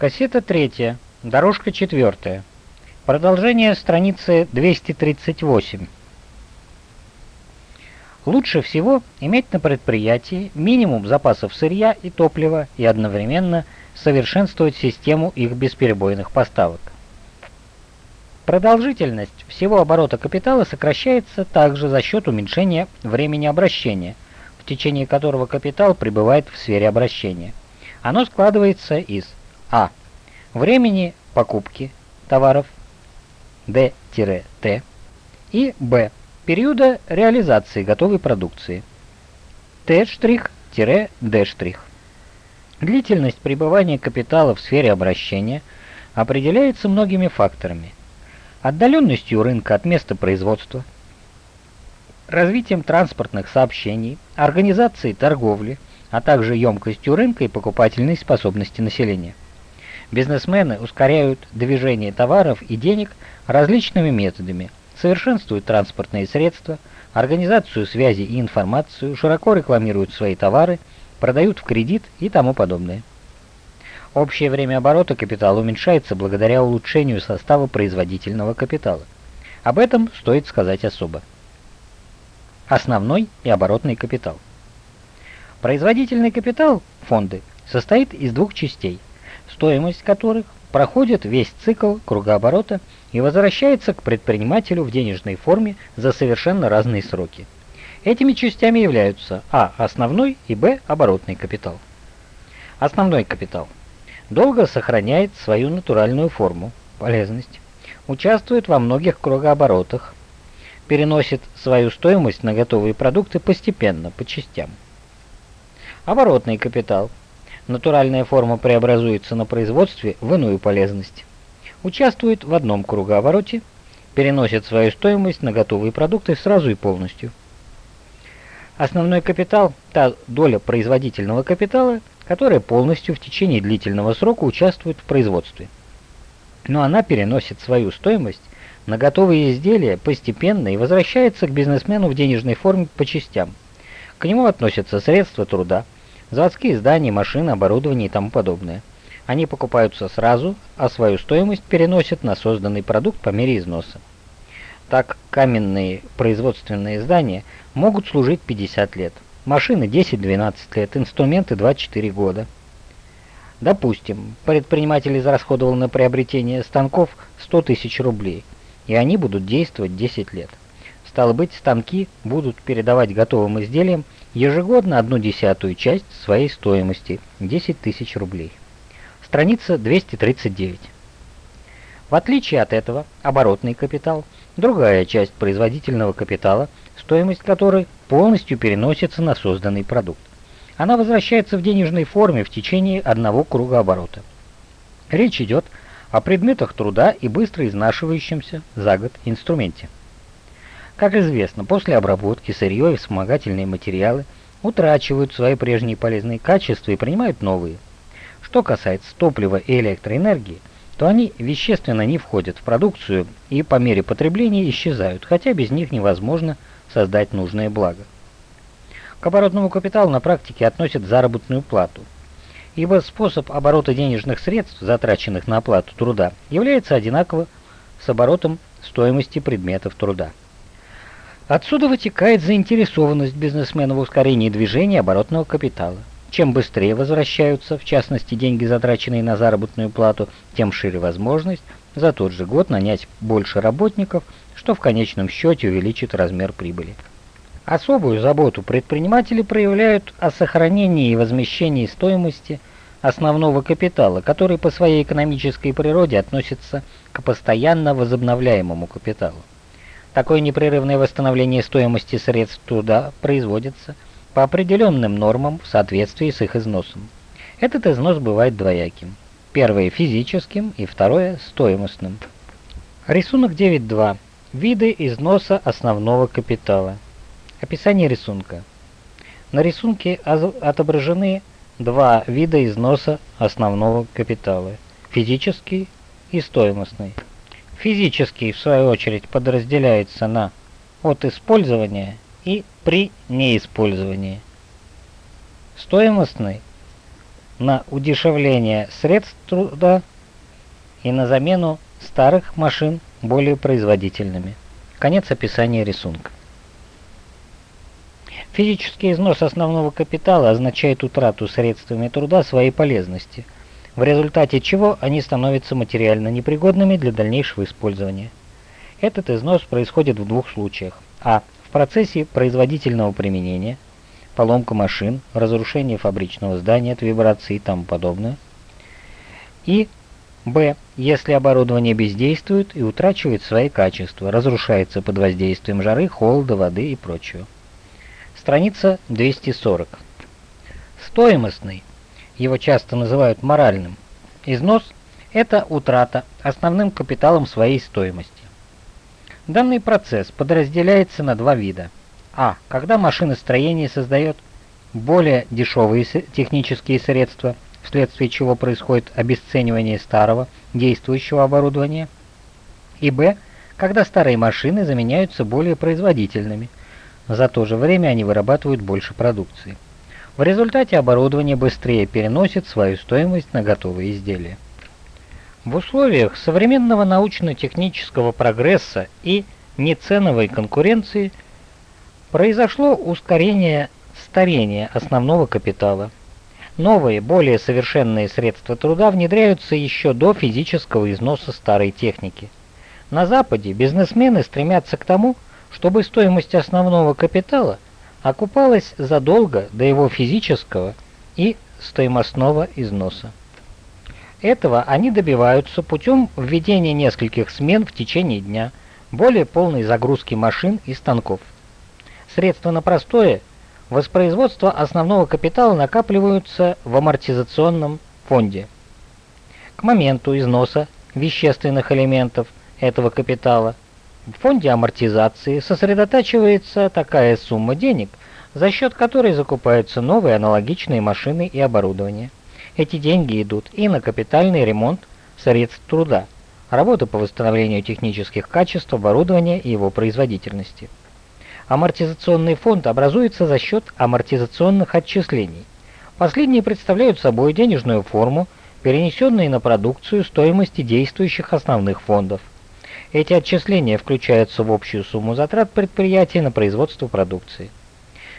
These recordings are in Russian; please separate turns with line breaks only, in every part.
Кассета третья, дорожка четвертая. Продолжение страницы 238. Лучше всего иметь на предприятии минимум запасов сырья и топлива и одновременно совершенствовать систему их бесперебойных поставок. Продолжительность всего оборота капитала сокращается также за счет уменьшения времени обращения, в течение которого капитал пребывает в сфере обращения. Оно складывается из а. Времени покупки товаров D-T и Б. Периода реализации готовой продукции Т'-D'. Длительность пребывания капитала в сфере обращения определяется многими факторами. Отдаленностью рынка от места производства, развитием транспортных сообщений, организацией торговли, а также емкостью рынка и покупательной способности населения. Бизнесмены ускоряют движение товаров и денег различными методами, совершенствуют транспортные средства, организацию связи и информацию, широко рекламируют свои товары, продают в кредит и тому подобное. Общее время оборота капитала уменьшается благодаря улучшению состава производительного капитала. Об этом стоит сказать особо. Основной и оборотный капитал. Производительный капитал, фонды, состоит из двух частей – стоимость которых проходит весь цикл кругооборота и возвращается к предпринимателю в денежной форме за совершенно разные сроки. Этими частями являются а. основной и б. оборотный капитал. Основной капитал долго сохраняет свою натуральную форму, полезность, участвует во многих кругооборотах, переносит свою стоимость на готовые продукты постепенно, по частям. Оборотный капитал натуральная форма преобразуется на производстве в иную полезность. Участвует в одном кругообороте, переносит свою стоимость на готовые продукты сразу и полностью. Основной капитал – та доля производительного капитала, которая полностью в течение длительного срока участвует в производстве. Но она переносит свою стоимость на готовые изделия постепенно и возвращается к бизнесмену в денежной форме по частям. К нему относятся средства труда – заводские здания, машины, оборудование и тому подобное. Они покупаются сразу, а свою стоимость переносят на созданный продукт по мере износа. Так, каменные производственные здания могут служить 50 лет, машины 10-12 лет, инструменты 24 года. Допустим, предприниматель израсходовал на приобретение станков 100 тысяч рублей, и они будут действовать 10 лет. Стало быть, станки будут передавать готовым изделиям ежегодно одну десятую часть своей стоимости – 10 тысяч рублей. Страница 239. В отличие от этого, оборотный капитал – другая часть производительного капитала, стоимость которой полностью переносится на созданный продукт. Она возвращается в денежной форме в течение одного круга оборота. Речь идет о предметах труда и быстро изнашивающемся за год инструменте. Как известно, после обработки сырье и вспомогательные материалы утрачивают свои прежние полезные качества и принимают новые. Что касается топлива и электроэнергии, то они вещественно не входят в продукцию и по мере потребления исчезают, хотя без них невозможно создать нужное благо. К оборотному капиталу на практике относят заработную плату, ибо способ оборота денежных средств, затраченных на оплату труда, является одинаково с оборотом стоимости предметов труда. Отсюда вытекает заинтересованность бизнесмена в ускорении движения оборотного капитала. Чем быстрее возвращаются, в частности, деньги, затраченные на заработную плату, тем шире возможность за тот же год нанять больше работников, что в конечном счете увеличит размер прибыли. Особую заботу предприниматели проявляют о сохранении и возмещении стоимости основного капитала, который по своей экономической природе относится к постоянно возобновляемому капиталу. Такое непрерывное восстановление стоимости средств труда производится по определенным нормам в соответствии с их износом. Этот износ бывает двояким. Первое – физическим и второе – стоимостным. Рисунок 9.2. Виды износа основного капитала. Описание рисунка. На рисунке отображены два вида износа основного капитала – физический и стоимостный. Физический, в свою очередь, подразделяется на от использования и при неиспользовании. Стоимостный на удешевление средств труда и на замену старых машин более производительными. Конец описания рисунка. Физический износ основного капитала означает утрату средствами труда своей полезности, в результате чего они становятся материально непригодными для дальнейшего использования. Этот износ происходит в двух случаях. А. В процессе производительного применения, поломка машин, разрушение фабричного здания от вибрации и тому подобное. И Б. Если оборудование бездействует и утрачивает свои качества, разрушается под воздействием жары, холода, воды и прочего. Страница 240. Стоимостный, его часто называют моральным, износ – это утрата основным капиталом своей стоимости. Данный процесс подразделяется на два вида. А. Когда машиностроение создает более дешевые технические средства, вследствие чего происходит обесценивание старого, действующего оборудования. И Б. Когда старые машины заменяются более производительными – за то же время они вырабатывают больше продукции. В результате оборудование быстрее переносит свою стоимость на готовые изделия. В условиях современного научно-технического прогресса и неценовой конкуренции произошло ускорение старения основного капитала. Новые, более совершенные средства труда внедряются еще до физического износа старой техники. На Западе бизнесмены стремятся к тому, чтобы стоимость основного капитала окупалась задолго до его физического и стоимостного износа. Этого они добиваются путем введения нескольких смен в течение дня, более полной загрузки машин и станков. Средства на простое воспроизводство основного капитала накапливаются в амортизационном фонде. К моменту износа вещественных элементов этого капитала в фонде амортизации сосредотачивается такая сумма денег, за счет которой закупаются новые аналогичные машины и оборудование. Эти деньги идут и на капитальный ремонт средств труда, работы по восстановлению технических качеств оборудования и его производительности. Амортизационный фонд образуется за счет амортизационных отчислений. Последние представляют собой денежную форму, перенесенные на продукцию стоимости действующих основных фондов. Эти отчисления включаются в общую сумму затрат предприятия на производство продукции.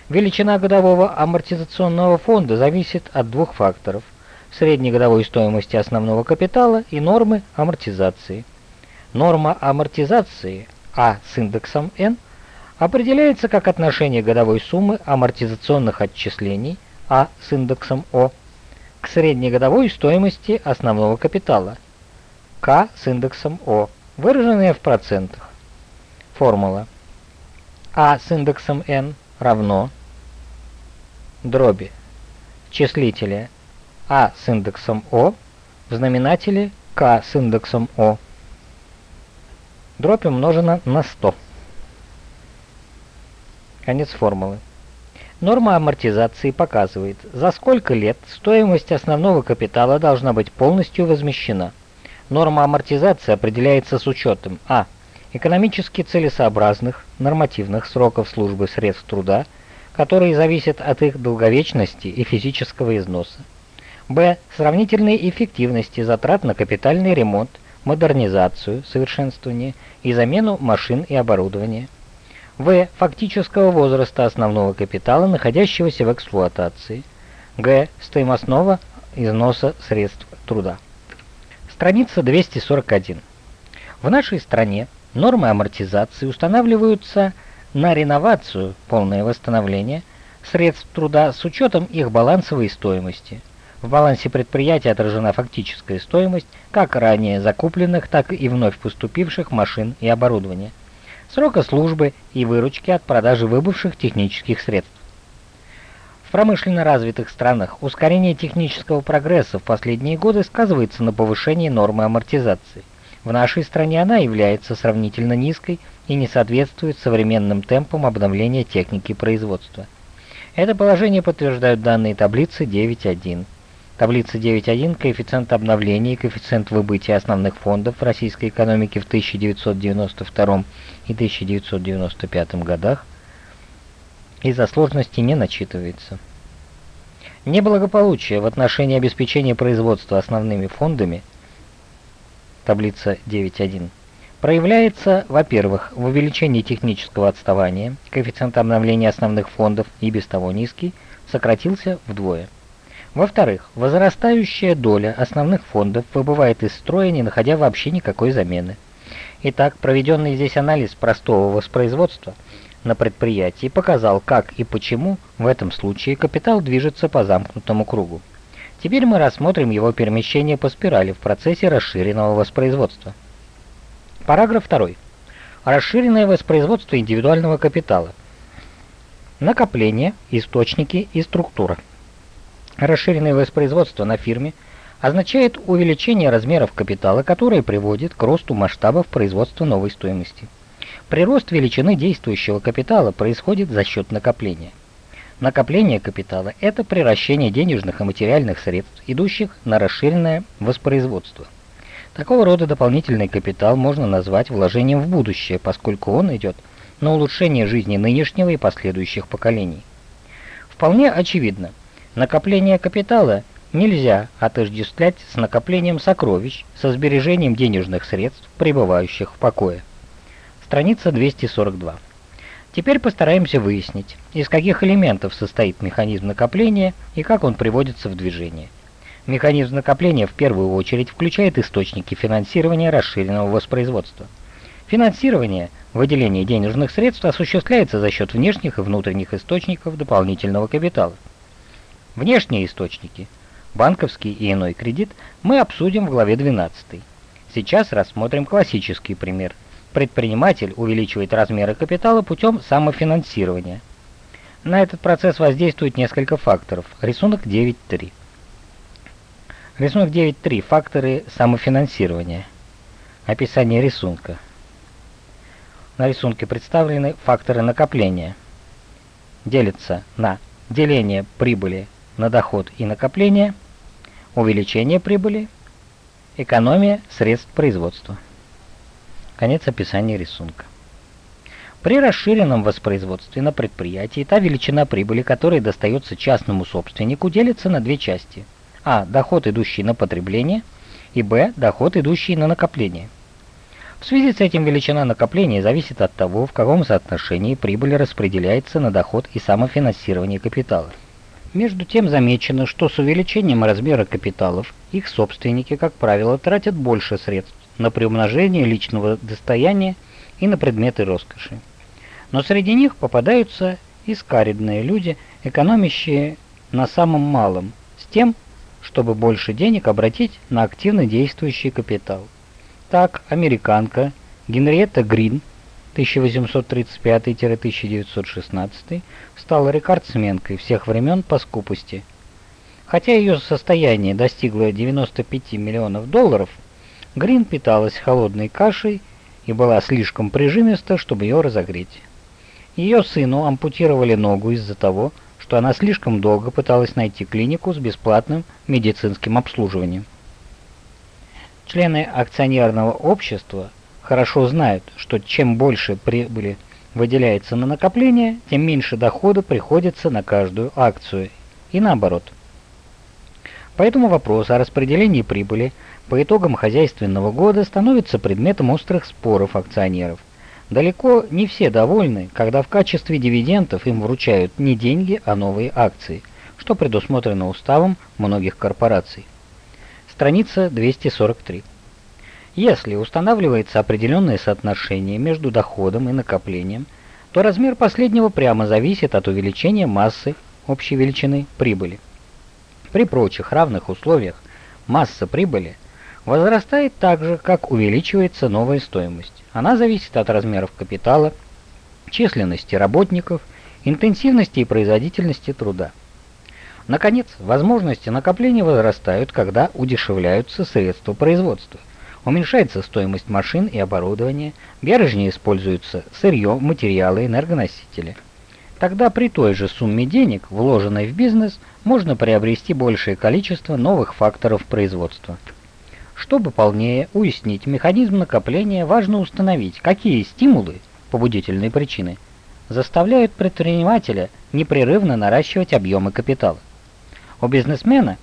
Величина годового амортизационного фонда зависит от двух факторов – средней годовой стоимости основного капитала и нормы амортизации. Норма амортизации А с индексом n определяется как отношение годовой суммы амортизационных отчислений А с индексом О к среднегодовой стоимости основного капитала К с индексом О выраженные в процентах. Формула А с индексом n равно дроби числителя А с индексом О в знаменателе К с индексом О. Дробь умножена на 100. Конец формулы. Норма амортизации показывает, за сколько лет стоимость основного капитала должна быть полностью возмещена. Норма амортизации определяется с учетом а. экономически целесообразных нормативных сроков службы средств труда, которые зависят от их долговечности и физического износа. б. сравнительной эффективности затрат на капитальный ремонт, модернизацию, совершенствование и замену машин и оборудования. В. Фактического возраста основного капитала, находящегося в эксплуатации. Г. Стоимостного износа средств труда. Страница 241. В нашей стране нормы амортизации устанавливаются на реновацию, полное восстановление, средств труда с учетом их балансовой стоимости. В балансе предприятия отражена фактическая стоимость как ранее закупленных, так и вновь поступивших машин и оборудования, срока службы и выручки от продажи выбывших технических средств. В промышленно развитых странах ускорение технического прогресса в последние годы сказывается на повышении нормы амортизации. В нашей стране она является сравнительно низкой и не соответствует современным темпам обновления техники производства. Это положение подтверждают данные таблицы 9.1. Таблица 9.1 коэффициент обновления и коэффициент выбытия основных фондов российской экономики в 1992 и 1995 годах из-за сложности не начитывается. Неблагополучие в отношении обеспечения производства основными фондами, таблица 9.1, проявляется, во-первых, в увеличении технического отставания, коэффициент обновления основных фондов и без того низкий, сократился вдвое. Во-вторых, возрастающая доля основных фондов выбывает из строя, не находя вообще никакой замены. Итак, проведенный здесь анализ простого воспроизводства – на предприятии показал, как и почему в этом случае капитал движется по замкнутому кругу. Теперь мы рассмотрим его перемещение по спирали в процессе расширенного воспроизводства. Параграф 2. Расширенное воспроизводство индивидуального капитала. Накопление, источники и структура. Расширенное воспроизводство на фирме означает увеличение размеров капитала, которое приводит к росту масштабов производства новой стоимости. Прирост величины действующего капитала происходит за счет накопления. Накопление капитала – это приращение денежных и материальных средств, идущих на расширенное воспроизводство. Такого рода дополнительный капитал можно назвать вложением в будущее, поскольку он идет на улучшение жизни нынешнего и последующих поколений. Вполне очевидно, накопление капитала нельзя отождествлять с накоплением сокровищ, со сбережением денежных средств, пребывающих в покое. Страница 242. Теперь постараемся выяснить, из каких элементов состоит механизм накопления и как он приводится в движение. Механизм накопления в первую очередь включает источники финансирования расширенного воспроизводства. Финансирование, выделение денежных средств осуществляется за счет внешних и внутренних источников дополнительного капитала. Внешние источники, банковский и иной кредит, мы обсудим в главе 12. Сейчас рассмотрим классический пример – предприниматель увеличивает размеры капитала путем самофинансирования. На этот процесс воздействует несколько факторов. Рисунок 9.3. Рисунок 9.3. Факторы самофинансирования. Описание рисунка. На рисунке представлены факторы накопления. Делятся на деление прибыли на доход и накопление, увеличение прибыли, экономия средств производства. Конец описания рисунка. При расширенном воспроизводстве на предприятии та величина прибыли, которая достается частному собственнику, делится на две части. А. Доход, идущий на потребление, и Б. Доход, идущий на накопление. В связи с этим величина накопления зависит от того, в каком соотношении прибыль распределяется на доход и самофинансирование капитала. Между тем замечено, что с увеличением размера капиталов их собственники, как правило, тратят больше средств, на приумножение личного достояния и на предметы роскоши. Но среди них попадаются и скаридные люди, экономящие на самом малом, с тем, чтобы больше денег обратить на активно действующий капитал. Так, американка Генриетта Грин 1835-1916 стала рекордсменкой всех времен по скупости. Хотя ее состояние достигло 95 миллионов долларов, Грин питалась холодной кашей и была слишком прижимиста, чтобы ее разогреть. Ее сыну ампутировали ногу из-за того, что она слишком долго пыталась найти клинику с бесплатным медицинским обслуживанием. Члены акционерного общества хорошо знают, что чем больше прибыли выделяется на накопление, тем меньше дохода приходится на каждую акцию, и наоборот. Поэтому вопрос о распределении прибыли – по итогам хозяйственного года становится предметом острых споров акционеров. Далеко не все довольны, когда в качестве дивидендов им вручают не деньги, а новые акции, что предусмотрено уставом многих корпораций. Страница 243. Если устанавливается определенное соотношение между доходом и накоплением, то размер последнего прямо зависит от увеличения массы общей величины прибыли. При прочих равных условиях масса прибыли возрастает так же, как увеличивается новая стоимость. Она зависит от размеров капитала, численности работников, интенсивности и производительности труда. Наконец, возможности накопления возрастают, когда удешевляются средства производства. Уменьшается стоимость машин и оборудования, бережнее используются сырье, материалы, энергоносители. Тогда при той же сумме денег, вложенной в бизнес, можно приобрести большее количество новых факторов производства. Чтобы полнее уяснить механизм накопления, важно установить, какие стимулы, побудительные причины, заставляют предпринимателя непрерывно наращивать объемы капитала. У бизнесмена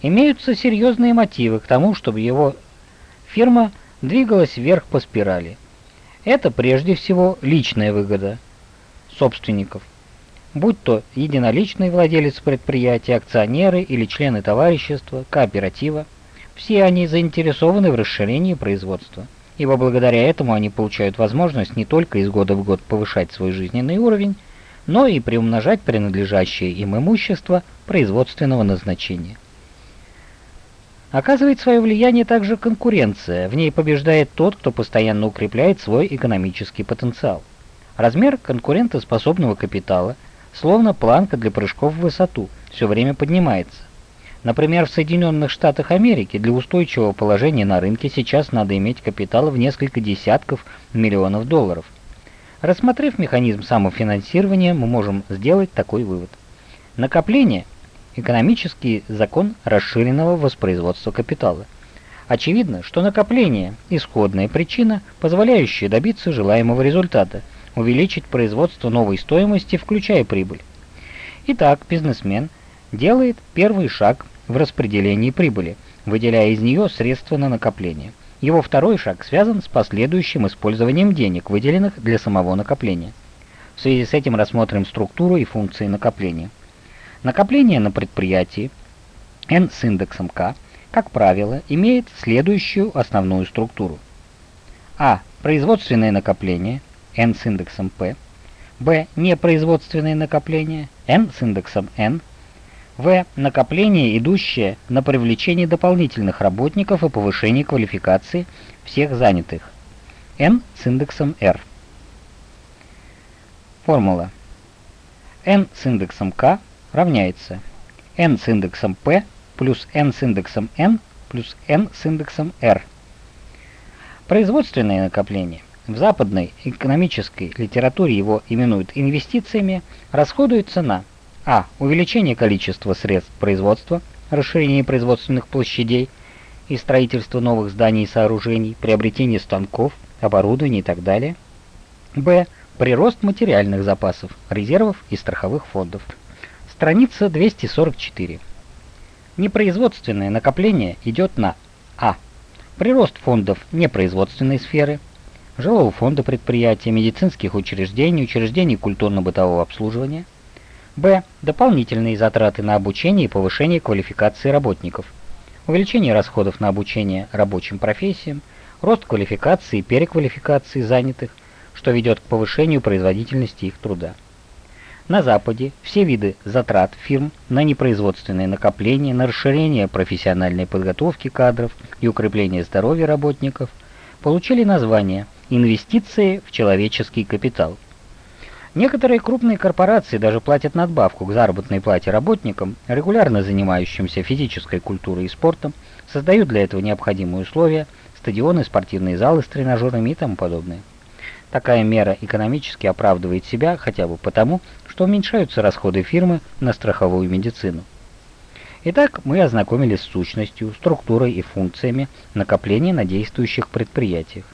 имеются серьезные мотивы к тому, чтобы его фирма двигалась вверх по спирали. Это прежде всего личная выгода собственников. Будь то единоличный владелец предприятия, акционеры или члены товарищества, кооператива, все они заинтересованы в расширении производства, ибо благодаря этому они получают возможность не только из года в год повышать свой жизненный уровень, но и приумножать принадлежащее им имущество производственного назначения. Оказывает свое влияние также конкуренция, в ней побеждает тот, кто постоянно укрепляет свой экономический потенциал. Размер конкурентоспособного капитала, словно планка для прыжков в высоту, все время поднимается. Например, в Соединенных Штатах Америки для устойчивого положения на рынке сейчас надо иметь капитал в несколько десятков миллионов долларов. Рассмотрев механизм самофинансирования, мы можем сделать такой вывод. Накопление экономический закон расширенного воспроизводства капитала. Очевидно, что накопление – исходная причина, позволяющая добиться желаемого результата, увеличить производство новой стоимости, включая прибыль. Итак, бизнесмен делает первый шаг в распределении прибыли, выделяя из нее средства на накопление. Его второй шаг связан с последующим использованием денег, выделенных для самого накопления. В связи с этим рассмотрим структуру и функции накопления. Накопление на предприятии N с индексом K, как правило, имеет следующую основную структуру. А. Производственное накопление N с индексом P. Б. Непроизводственное накопление N с индексом N. В. Накопление, идущее на привлечение дополнительных работников и повышение квалификации всех занятых. N с индексом R. Формула. N с индексом K равняется n с индексом p плюс n с индексом n плюс n с индексом r. Производственное накопление в западной экономической литературе его именуют инвестициями, расходуется на а. увеличение количества средств производства, расширение производственных площадей и строительство новых зданий и сооружений, приобретение станков, оборудования и так далее. б. прирост материальных запасов, резервов и страховых фондов. Страница 244. Непроизводственное накопление идет на А. Прирост фондов непроизводственной сферы, жилого фонда предприятия, медицинских учреждений, учреждений культурно-бытового обслуживания. Б. Дополнительные затраты на обучение и повышение квалификации работников. Увеличение расходов на обучение рабочим профессиям, рост квалификации и переквалификации занятых, что ведет к повышению производительности их труда. На Западе все виды затрат фирм на непроизводственные накопления, на расширение профессиональной подготовки кадров и укрепление здоровья работников получили название «инвестиции в человеческий капитал». Некоторые крупные корпорации даже платят надбавку к заработной плате работникам, регулярно занимающимся физической культурой и спортом, создают для этого необходимые условия, стадионы, спортивные залы с тренажерами и тому подобное. Такая мера экономически оправдывает себя хотя бы потому, что уменьшаются расходы фирмы на страховую медицину. Итак, мы ознакомились с сущностью, структурой и функциями накопления на действующих предприятиях.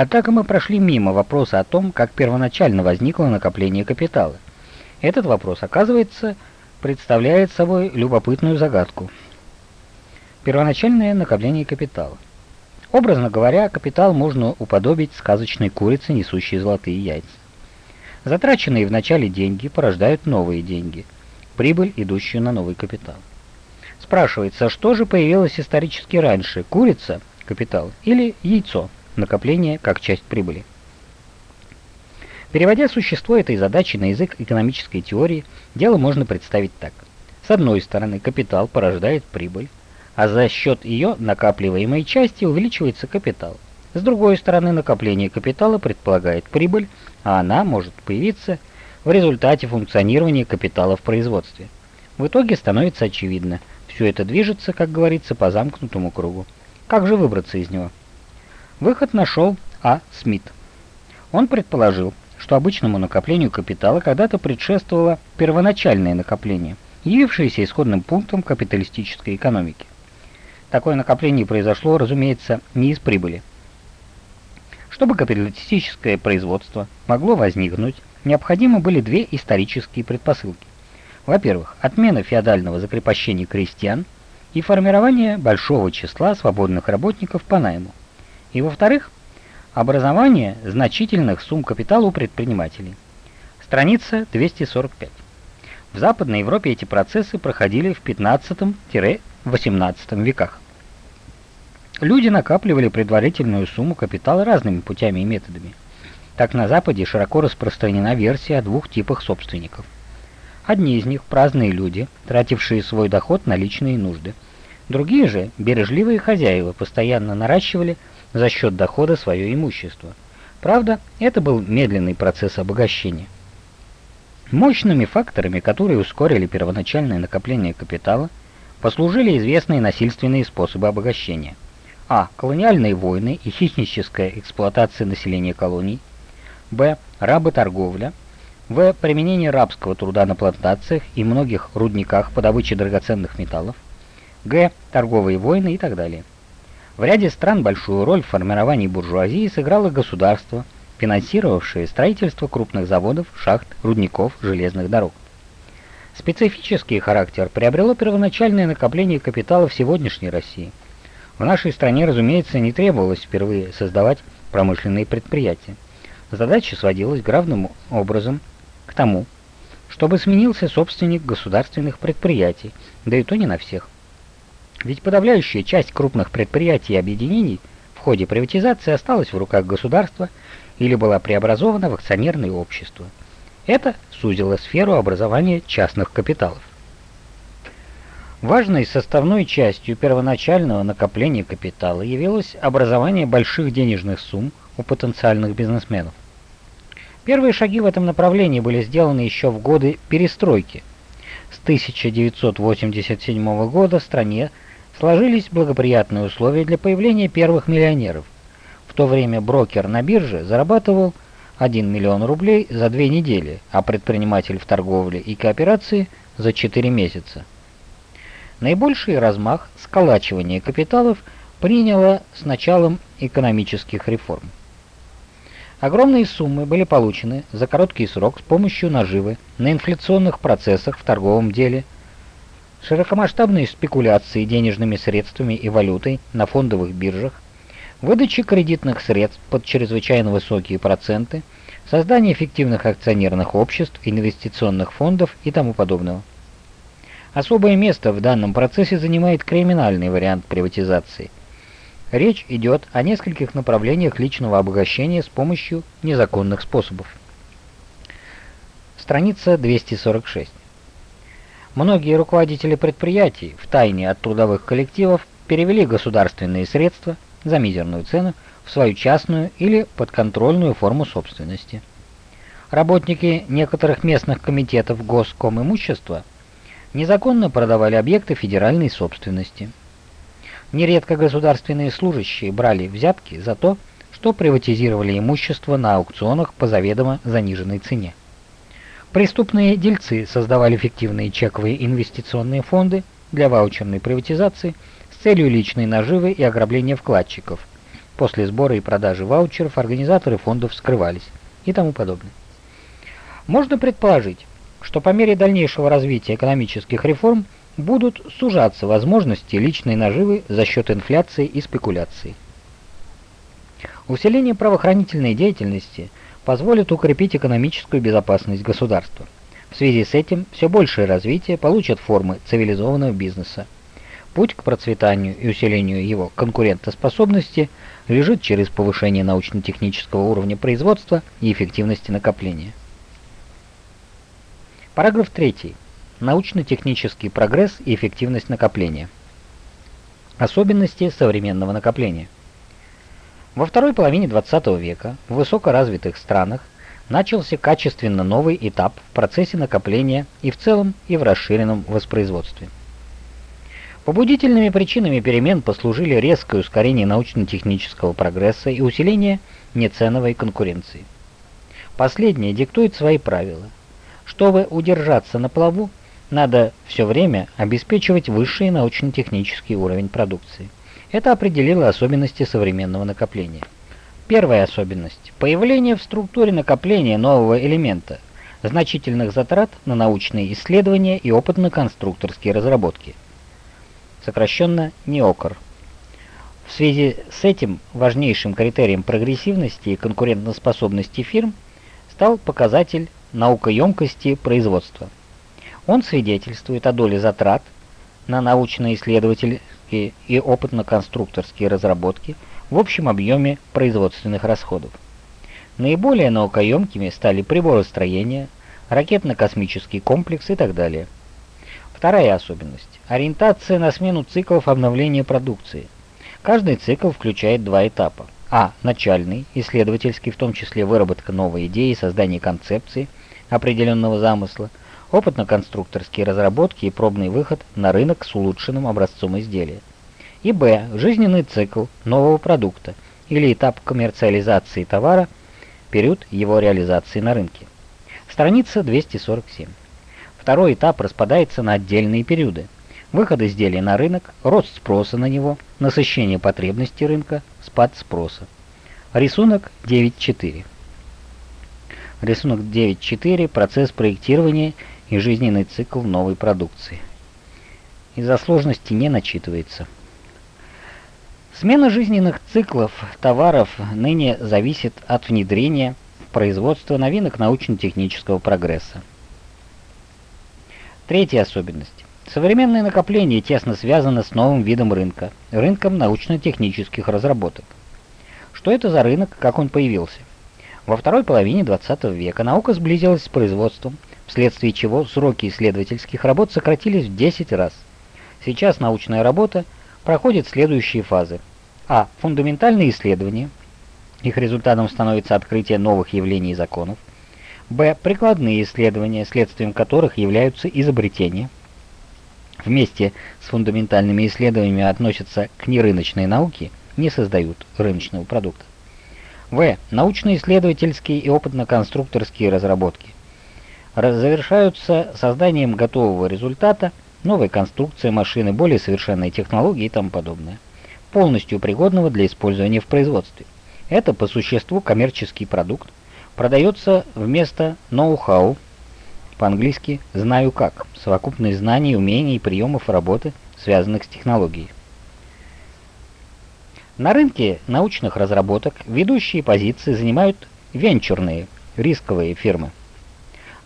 Однако мы прошли мимо вопроса о том, как первоначально возникло накопление капитала. Этот вопрос, оказывается, представляет собой любопытную загадку. Первоначальное накопление капитала. Образно говоря, капитал можно уподобить сказочной курице, несущей золотые яйца. Затраченные в начале деньги порождают новые деньги, прибыль, идущую на новый капитал. Спрашивается, что же появилось исторически раньше, курица, капитал, или яйцо, накопление как часть прибыли? Переводя существо этой задачи на язык экономической теории, дело можно представить так. С одной стороны, капитал порождает прибыль, а за счет ее накапливаемой части увеличивается капитал. С другой стороны, накопление капитала предполагает прибыль, а она может появиться в результате функционирования капитала в производстве. В итоге становится очевидно, все это движется, как говорится, по замкнутому кругу. Как же выбраться из него? Выход нашел А. Смит. Он предположил, что обычному накоплению капитала когда-то предшествовало первоначальное накопление, явившееся исходным пунктом капиталистической экономики. Такое накопление произошло, разумеется, не из прибыли. Чтобы капиталистическое производство могло возникнуть, необходимы были две исторические предпосылки. Во-первых, отмена феодального закрепощения крестьян и формирование большого числа свободных работников по найму. И во-вторых, образование значительных сумм капитала у предпринимателей. Страница 245. В Западной Европе эти процессы проходили в 15-18 веках. Люди накапливали предварительную сумму капитала разными путями и методами. Так на Западе широко распространена версия о двух типах собственников – Одни из них – праздные люди, тратившие свой доход на личные нужды. Другие же – бережливые хозяева, постоянно наращивали за счет дохода свое имущество. Правда, это был медленный процесс обогащения. Мощными факторами, которые ускорили первоначальное накопление капитала, послужили известные насильственные способы обогащения. А. Колониальные войны и хищническая эксплуатация населения колоний. Б. Работорговля – в. Применение рабского труда на плантациях и многих рудниках по добыче драгоценных металлов. Г. Торговые войны и так далее. В ряде стран большую роль в формировании буржуазии сыграло государство, финансировавшее строительство крупных заводов, шахт, рудников, железных дорог. Специфический характер приобрело первоначальное накопление капитала в сегодняшней России. В нашей стране, разумеется, не требовалось впервые создавать промышленные предприятия. Задача сводилась главным образом к тому, чтобы сменился собственник государственных предприятий, да и то не на всех. Ведь подавляющая часть крупных предприятий и объединений в ходе приватизации осталась в руках государства или была преобразована в акционерные общества. Это сузило сферу образования частных капиталов. Важной составной частью первоначального накопления капитала явилось образование больших денежных сумм у потенциальных бизнесменов. Первые шаги в этом направлении были сделаны еще в годы перестройки. С 1987 года в стране сложились благоприятные условия для появления первых миллионеров. В то время брокер на бирже зарабатывал 1 миллион рублей за две недели, а предприниматель в торговле и кооперации за 4 месяца. Наибольший размах сколачивания капиталов приняло с началом экономических реформ. Огромные суммы были получены за короткий срок с помощью наживы на инфляционных процессах в торговом деле, широкомасштабные спекуляции денежными средствами и валютой на фондовых биржах, выдачи кредитных средств под чрезвычайно высокие проценты, создание эффективных акционерных обществ, инвестиционных фондов и тому подобного. Особое место в данном процессе занимает криминальный вариант приватизации – Речь идет о нескольких направлениях личного обогащения с помощью незаконных способов. Страница 246. Многие руководители предприятий в тайне от трудовых коллективов перевели государственные средства за мизерную цену в свою частную или подконтрольную форму собственности. Работники некоторых местных комитетов госкомимущества незаконно продавали объекты федеральной собственности – Нередко государственные служащие брали взятки за то, что приватизировали имущество на аукционах по заведомо заниженной цене. Преступные дельцы создавали фиктивные чековые инвестиционные фонды для ваучерной приватизации с целью личной наживы и ограбления вкладчиков. После сбора и продажи ваучеров организаторы фондов скрывались и тому подобное. Можно предположить, что по мере дальнейшего развития экономических реформ будут сужаться возможности личной наживы за счет инфляции и спекуляций. Усиление правоохранительной деятельности позволит укрепить экономическую безопасность государства. В связи с этим все большее развитие получат формы цивилизованного бизнеса. Путь к процветанию и усилению его конкурентоспособности лежит через повышение научно-технического уровня производства и эффективности накопления. Параграф 3 научно-технический прогресс и эффективность накопления. Особенности современного накопления. Во второй половине XX века в высокоразвитых странах начался качественно новый этап в процессе накопления и в целом и в расширенном воспроизводстве. Побудительными причинами перемен послужили резкое ускорение научно-технического прогресса и усиление неценовой конкуренции. Последнее диктует свои правила. Чтобы удержаться на плаву, надо все время обеспечивать высший научно-технический уровень продукции. Это определило особенности современного накопления. Первая особенность – появление в структуре накопления нового элемента, значительных затрат на научные исследования и опытно-конструкторские разработки. Сокращенно НИОКР. В связи с этим важнейшим критерием прогрессивности и конкурентоспособности фирм стал показатель наукоемкости производства. Он свидетельствует о доле затрат на научно-исследовательские и опытно-конструкторские разработки в общем объеме производственных расходов. Наиболее наукоемкими стали приборостроение, ракетно-космический комплекс и так далее. Вторая особенность – ориентация на смену циклов обновления продукции. Каждый цикл включает два этапа. А. Начальный, исследовательский, в том числе выработка новой идеи, создание концепции, определенного замысла – опытно-конструкторские разработки и пробный выход на рынок с улучшенным образцом изделия. И б. Жизненный цикл нового продукта или этап коммерциализации товара, период его реализации на рынке. Страница 247. Второй этап распадается на отдельные периоды. Выход изделия на рынок, рост спроса на него, насыщение потребностей рынка, спад спроса. Рисунок 9.4. Рисунок 9.4. Процесс проектирования и жизненный цикл новой продукции. Из-за сложности не начитывается. Смена жизненных циклов товаров ныне зависит от внедрения в производство новинок научно-технического прогресса. Третья особенность. Современное накопление тесно связано с новым видом рынка – рынком научно-технических разработок. Что это за рынок, как он появился? Во второй половине 20 века наука сблизилась с производством, вследствие чего сроки исследовательских работ сократились в 10 раз. Сейчас научная работа проходит следующие фазы. А. Фундаментальные исследования. Их результатом становится открытие новых явлений и законов. Б. Прикладные исследования, следствием которых являются изобретения. Вместе с фундаментальными исследованиями относятся к нерыночной науке, не создают рыночного продукта. В. Научно-исследовательские и опытно-конструкторские разработки завершаются созданием готового результата, новой конструкции машины, более совершенной технологии и тому подобное, полностью пригодного для использования в производстве. Это по существу коммерческий продукт, продается вместо ноу-хау, по-английски «знаю как», совокупность знаний, умений, приемов работы, связанных с технологией. На рынке научных разработок ведущие позиции занимают венчурные, рисковые фирмы.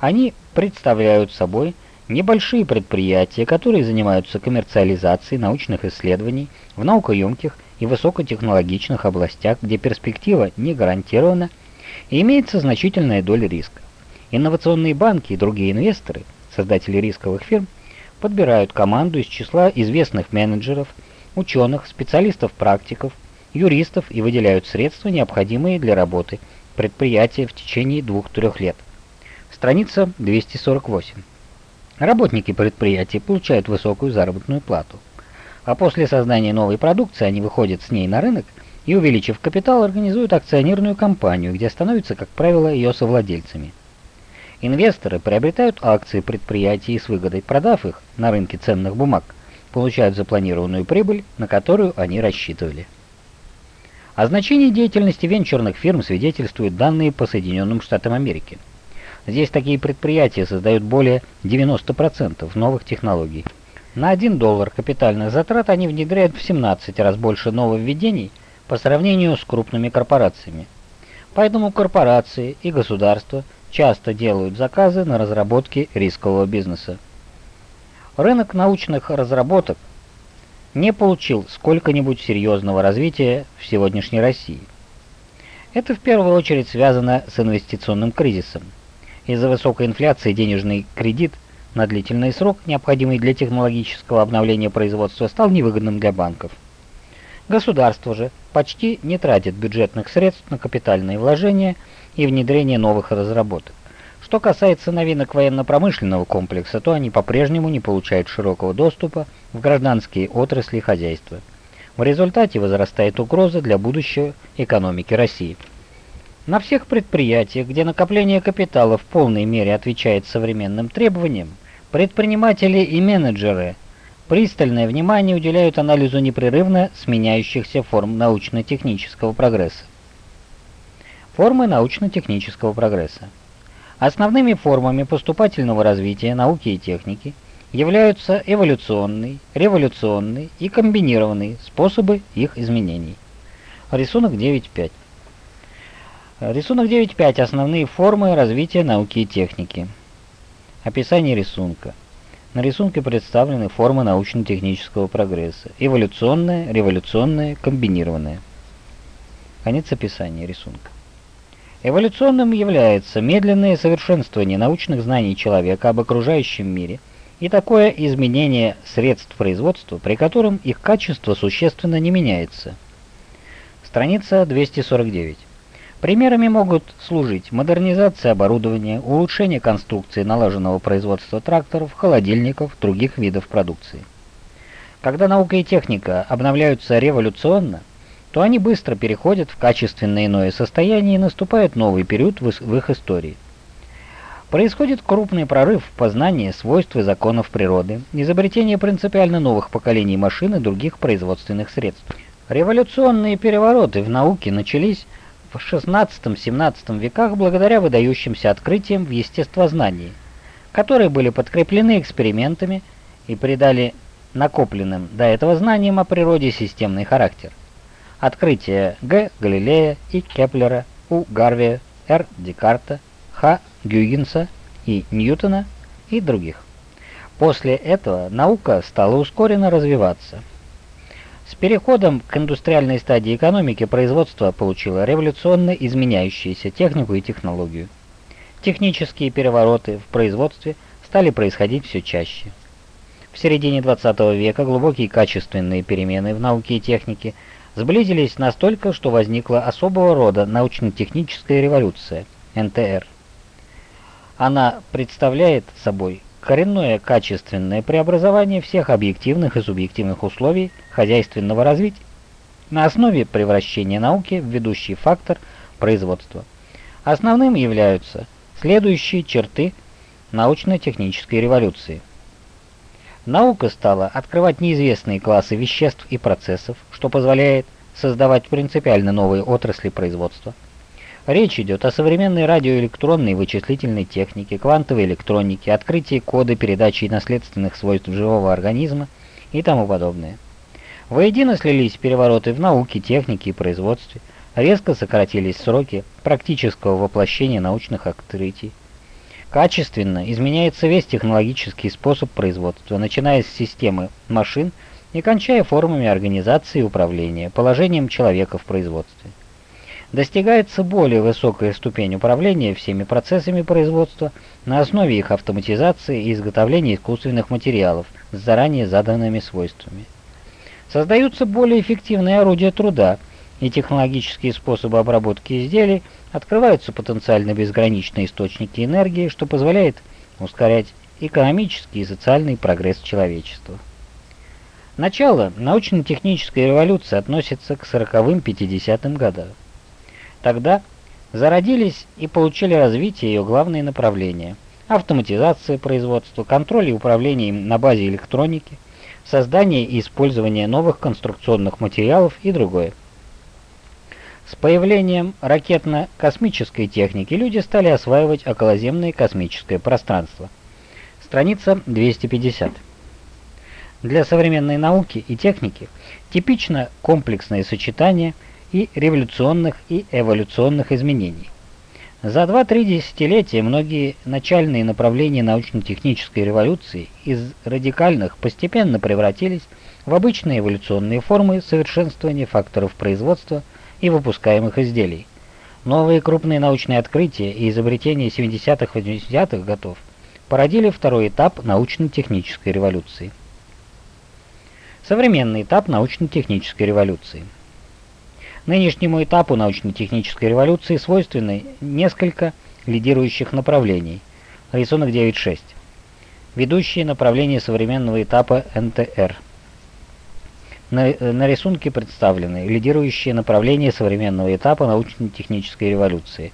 Они представляют собой небольшие предприятия, которые занимаются коммерциализацией научных исследований в наукоемких и высокотехнологичных областях, где перспектива не гарантирована и имеется значительная доля риска. Инновационные банки и другие инвесторы, создатели рисковых фирм, подбирают команду из числа известных менеджеров, ученых, специалистов-практиков, юристов и выделяют средства, необходимые для работы предприятия в течение двух-трех лет – Страница 248. Работники предприятия получают высокую заработную плату. А после создания новой продукции они выходят с ней на рынок и, увеличив капитал, организуют акционерную компанию, где становятся, как правило, ее совладельцами. Инвесторы приобретают акции предприятий и с выгодой продав их на рынке ценных бумаг, получают запланированную прибыль, на которую они рассчитывали. О значении деятельности венчурных фирм свидетельствуют данные по Соединенным Штатам Америки – Здесь такие предприятия создают более 90% новых технологий. На 1 доллар капитальных затрат они внедряют в 17 раз больше нововведений по сравнению с крупными корпорациями. Поэтому корпорации и государства часто делают заказы на разработки рискового бизнеса. Рынок научных разработок не получил сколько-нибудь серьезного развития в сегодняшней России. Это в первую очередь связано с инвестиционным кризисом. Из-за высокой инфляции денежный кредит на длительный срок, необходимый для технологического обновления производства, стал невыгодным для банков. Государство же почти не тратит бюджетных средств на капитальные вложения и внедрение новых разработок. Что касается новинок военно-промышленного комплекса, то они по-прежнему не получают широкого доступа в гражданские отрасли хозяйства. В результате возрастает угроза для будущего экономики России. На всех предприятиях, где накопление капитала в полной мере отвечает современным требованиям, предприниматели и менеджеры пристальное внимание уделяют анализу непрерывно сменяющихся форм научно-технического прогресса. Формы научно-технического прогресса. Основными формами поступательного развития науки и техники являются эволюционный, революционный и комбинированный способы их изменений. Рисунок 9.5. Рисунок 9.5. Основные формы развития науки и техники. Описание рисунка. На рисунке представлены формы научно-технического прогресса. Эволюционная, революционная, комбинированная. Конец описания рисунка. Эволюционным является медленное совершенствование научных знаний человека об окружающем мире и такое изменение средств производства, при котором их качество существенно не меняется. Страница 249. Примерами могут служить модернизация оборудования, улучшение конструкции налаженного производства тракторов, холодильников, других видов продукции. Когда наука и техника обновляются революционно, то они быстро переходят в качественно иное состояние и наступает новый период в их истории. Происходит крупный прорыв в познании свойств и законов природы, изобретение принципиально новых поколений машин и других производственных средств. Революционные перевороты в науке начались в XVI-XVII веках благодаря выдающимся открытиям в естествознании, которые были подкреплены экспериментами и придали накопленным до этого знаниям о природе системный характер. Открытия Г. Галилея и Кеплера, У. Гарвия, Р. Декарта, Х. Гюйгенса и Ньютона и других. После этого наука стала ускоренно развиваться – с переходом к индустриальной стадии экономики производство получило революционно изменяющуюся технику и технологию. Технические перевороты в производстве стали происходить все чаще. В середине 20 века глубокие качественные перемены в науке и технике сблизились настолько, что возникла особого рода научно-техническая революция – НТР. Она представляет собой коренное качественное преобразование всех объективных и субъективных условий хозяйственного развития на основе превращения науки в ведущий фактор производства. Основным являются следующие черты научно-технической революции. Наука стала открывать неизвестные классы веществ и процессов, что позволяет создавать принципиально новые отрасли производства – Речь идет о современной радиоэлектронной вычислительной технике, квантовой электронике, открытии кода передачи наследственных свойств живого организма и тому подобное. Воедино слились перевороты в науке, технике и производстве, резко сократились сроки практического воплощения научных открытий. Качественно изменяется весь технологический способ производства, начиная с системы машин и кончая формами организации и управления, положением человека в производстве достигается более высокая ступень управления всеми процессами производства на основе их автоматизации и изготовления искусственных материалов с заранее заданными свойствами. Создаются более эффективные орудия труда и технологические способы обработки изделий, открываются потенциально безграничные источники энергии, что позволяет ускорять экономический и социальный прогресс человечества. Начало научно-технической революции относится к 40-50-м годам. Тогда зародились и получили развитие ее главные направления – автоматизация производства, контроль и управление им на базе электроники, создание и использование новых конструкционных материалов и другое. С появлением ракетно-космической техники люди стали осваивать околоземное космическое пространство. Страница 250. Для современной науки и техники типично комплексное сочетание – и революционных и эволюционных изменений. За 2-3 десятилетия многие начальные направления научно-технической революции из радикальных постепенно превратились в обычные эволюционные формы совершенствования факторов производства и выпускаемых изделий. Новые крупные научные открытия и изобретения 70-80-х годов породили второй этап научно-технической революции. Современный этап научно-технической революции – Нынешнему этапу научно-технической революции свойственны несколько лидирующих направлений. Рисунок 9.6. Ведущие направления современного этапа НТР. На, на рисунке представлены лидирующие направления современного этапа научно-технической революции.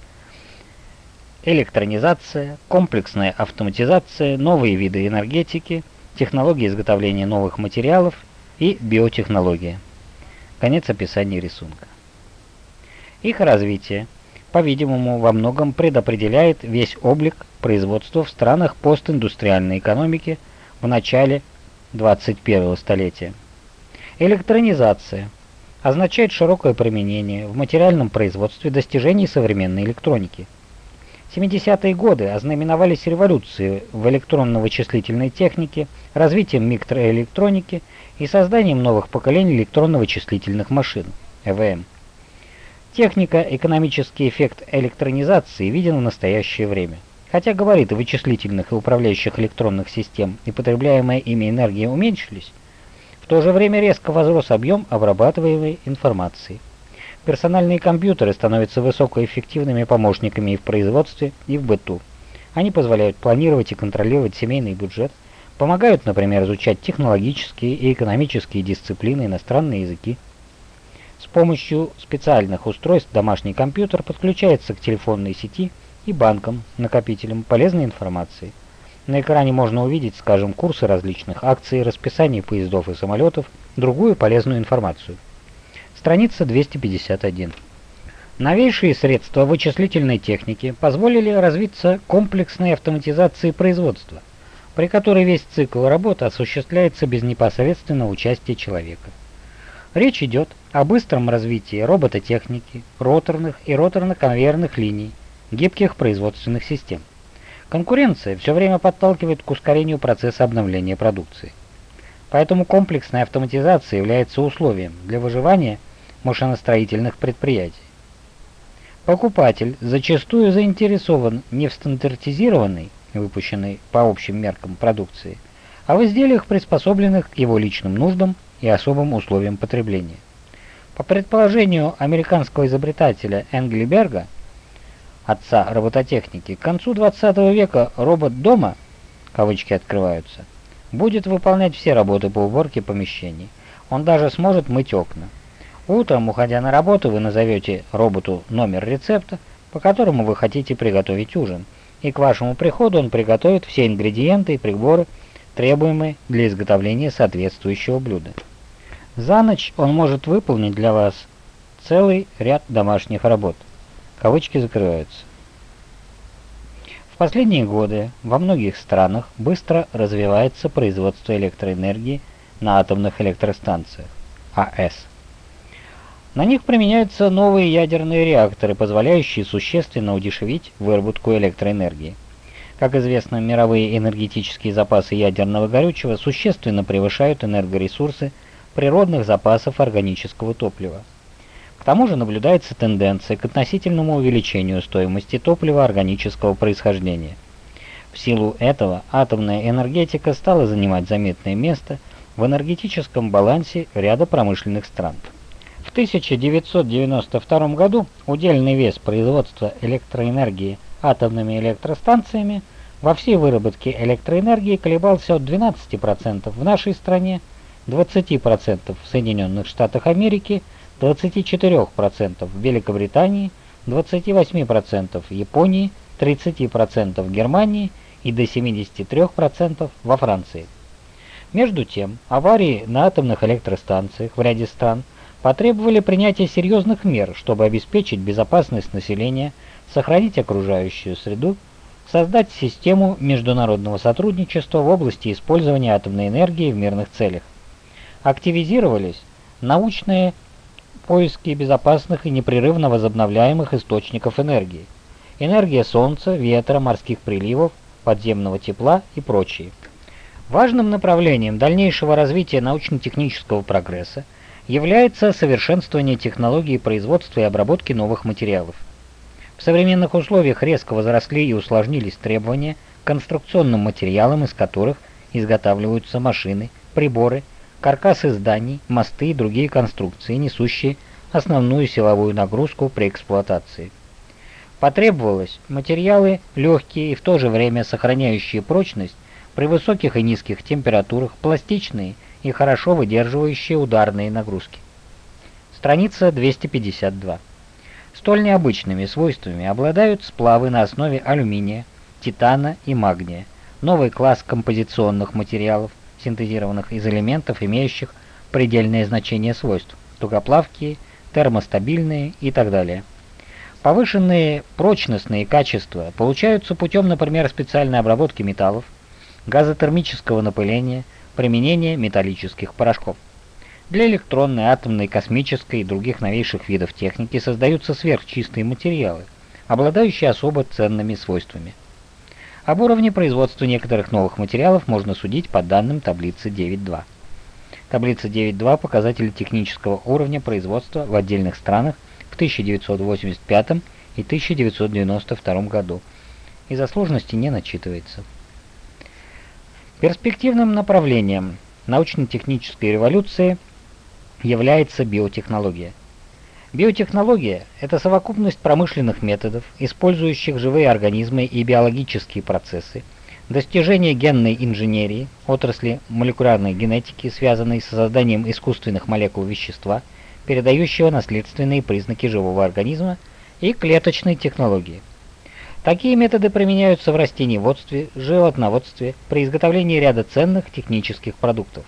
Электронизация, комплексная автоматизация, новые виды энергетики, технологии изготовления новых материалов и биотехнология. Конец описания рисунка. Их развитие, по-видимому, во многом предопределяет весь облик производства в странах постиндустриальной экономики в начале 21 столетия. Электронизация означает широкое применение в материальном производстве достижений современной электроники. 70-е годы ознаменовались революцией в электронно-вычислительной технике, развитием микроэлектроники и созданием новых поколений электронно-вычислительных машин, ЭВМ. Техника экономический эффект электронизации виден в настоящее время. Хотя габариты вычислительных и управляющих электронных систем и потребляемая ими энергия уменьшились, в то же время резко возрос объем обрабатываемой информации. Персональные компьютеры становятся высокоэффективными помощниками и в производстве, и в быту. Они позволяют планировать и контролировать семейный бюджет, помогают, например, изучать технологические и экономические дисциплины, иностранные языки. Помощью специальных устройств домашний компьютер подключается к телефонной сети и банкам, накопителям полезной информации. На экране можно увидеть, скажем, курсы различных акций, расписание поездов и самолетов, другую полезную информацию. Страница 251. Новейшие средства вычислительной техники позволили развиться комплексной автоматизации производства, при которой весь цикл работы осуществляется без непосредственного участия человека. Речь идет о быстром развитии робототехники, роторных и роторно-конвейерных линий, гибких производственных систем. Конкуренция все время подталкивает к ускорению процесса обновления продукции. Поэтому комплексная автоматизация является условием для выживания машиностроительных предприятий. Покупатель зачастую заинтересован не в стандартизированной, выпущенной по общим меркам продукции, а в изделиях, приспособленных к его личным нуждам и особым условиям потребления. По предположению американского изобретателя Энглиберга, отца робототехники, к концу 20 века робот дома, кавычки открываются, будет выполнять все работы по уборке помещений. Он даже сможет мыть окна. Утром, уходя на работу, вы назовете роботу номер рецепта, по которому вы хотите приготовить ужин, и к вашему приходу он приготовит все ингредиенты и приборы, требуемые для изготовления соответствующего блюда. За ночь он может выполнить для вас целый ряд домашних работ. Кавычки закрываются. В последние годы во многих странах быстро развивается производство электроэнергии на атомных электростанциях АЭС. На них применяются новые ядерные реакторы, позволяющие существенно удешевить выработку электроэнергии. Как известно, мировые энергетические запасы ядерного горючего существенно превышают энергоресурсы природных запасов органического топлива. К тому же наблюдается тенденция к относительному увеличению стоимости топлива органического происхождения. В силу этого атомная энергетика стала занимать заметное место в энергетическом балансе ряда промышленных стран. В 1992 году удельный вес производства электроэнергии атомными электростанциями во всей выработке электроэнергии колебался от 12% в нашей стране 20% в Соединенных Штатах Америки, 24% в Великобритании, 28% в Японии, 30% в Германии и до 73% во Франции. Между тем, аварии на атомных электростанциях в ряде стран потребовали принятия серьезных мер, чтобы обеспечить безопасность населения, сохранить окружающую среду, создать систему международного сотрудничества в области использования атомной энергии в мирных целях активизировались научные поиски безопасных и непрерывно возобновляемых источников энергии. Энергия солнца, ветра, морских приливов, подземного тепла и прочие. Важным направлением дальнейшего развития научно-технического прогресса является совершенствование технологий производства и обработки новых материалов. В современных условиях резко возросли и усложнились требования к конструкционным материалам, из которых изготавливаются машины, приборы, каркасы зданий, мосты и другие конструкции, несущие основную силовую нагрузку при эксплуатации. Потребовалось материалы легкие и в то же время сохраняющие прочность при высоких и низких температурах, пластичные и хорошо выдерживающие ударные нагрузки. Страница 252. Столь необычными свойствами обладают сплавы на основе алюминия, титана и магния, новый класс композиционных материалов, синтезированных из элементов, имеющих предельное значение свойств, тугоплавкие, термостабильные и так далее. Повышенные прочностные качества получаются путем, например, специальной обработки металлов, газотермического напыления, применения металлических порошков. Для электронной, атомной, космической и других новейших видов техники создаются сверхчистые материалы, обладающие особо ценными свойствами. Об уровне производства некоторых новых материалов можно судить по данным таблицы 9.2. Таблица 9.2 – показатели технического уровня производства в отдельных странах в 1985 и 1992 году. Из-за сложности не начитывается. Перспективным направлением научно-технической революции является биотехнология. Биотехнология – это совокупность промышленных методов, использующих живые организмы и биологические процессы, достижение генной инженерии, отрасли молекулярной генетики, связанной с созданием искусственных молекул вещества, передающего наследственные признаки живого организма, и клеточной технологии. Такие методы применяются в растениеводстве, животноводстве, при изготовлении ряда ценных технических продуктов.